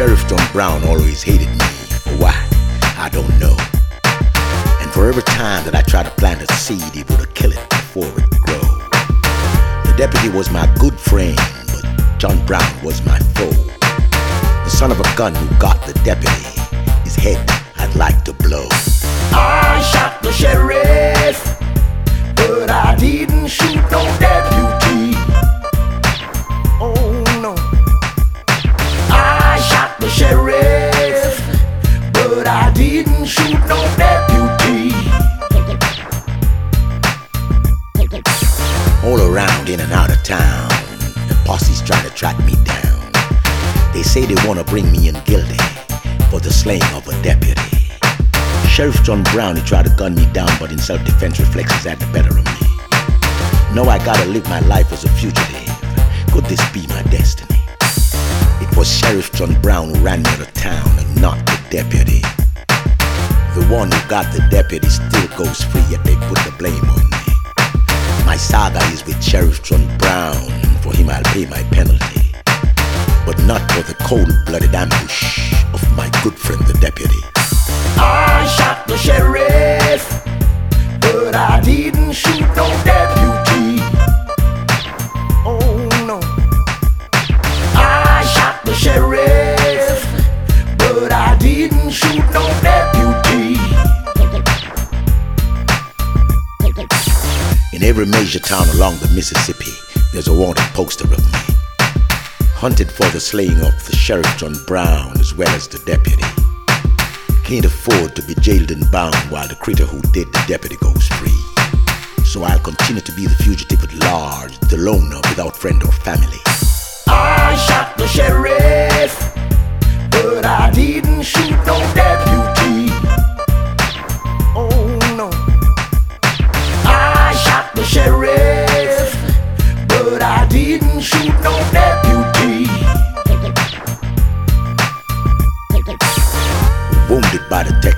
Sheriff John Brown always hated me. Why? I don't know. And for every time that I tried to plant a seed, he would kill it before it grew. The deputy was my good friend, but John Brown was my foe. The son of a gun who got the deputy, his head I'd like to blow. I shot the sheriff shoot no deputy. Oh no. I shot the sheriff, but I didn't shoot no deputy. All around, in and out of town, the posse's trying to track me down. They say they wanna bring me in guilty for the slaying of a deputy. Sheriff John Brown, he tried to gun me down, but in self-defense reflexes had the better of me. Now I gotta live my life as a fugitive. Could this be my destiny? It was Sheriff John Brown who ran me out of town and not the deputy. The one who got the deputy still goes free, yet they put the blame on me. My saga is with Sheriff John Brown. For him, I'll pay my penalty. But not for the cold blooded ambush of my good friend, the deputy. I shot the sheriff, but I didn't shoot no deputy. Shoot no deputy. In every major town along the Mississippi, there's a wanted poster of me. Hunted for the slaying of the Sheriff John Brown as well as the deputy. Can't afford to be jailed and bound while the critter who did the deputy goes free. So I'll continue to be the fugitive at large, the loner without friend or family.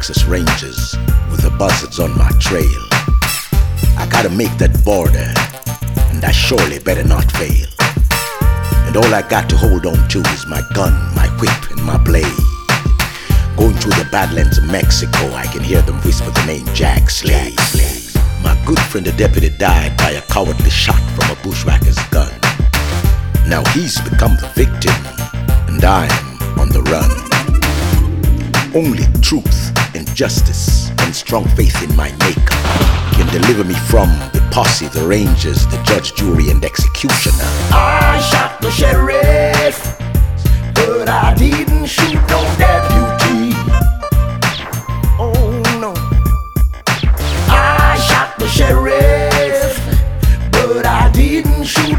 Texas Rangers with the buzzards on my trail. I gotta make that border, and I surely better not fail. And all I got to hold on to is my gun, my whip, and my blade. Going through the badlands of Mexico, I can hear them whisper the name Jack Slade. My good friend the deputy died by a cowardly shot from a bushwhacker's gun. Now he's become the victim, and I'm on the run. Only truth justice and strong faith in my maker can deliver me from the posse, the rangers, the judge, jury, and executioner. I shot the sheriff, but I didn't shoot no deputy. Oh no. I shot the sheriff, but I didn't shoot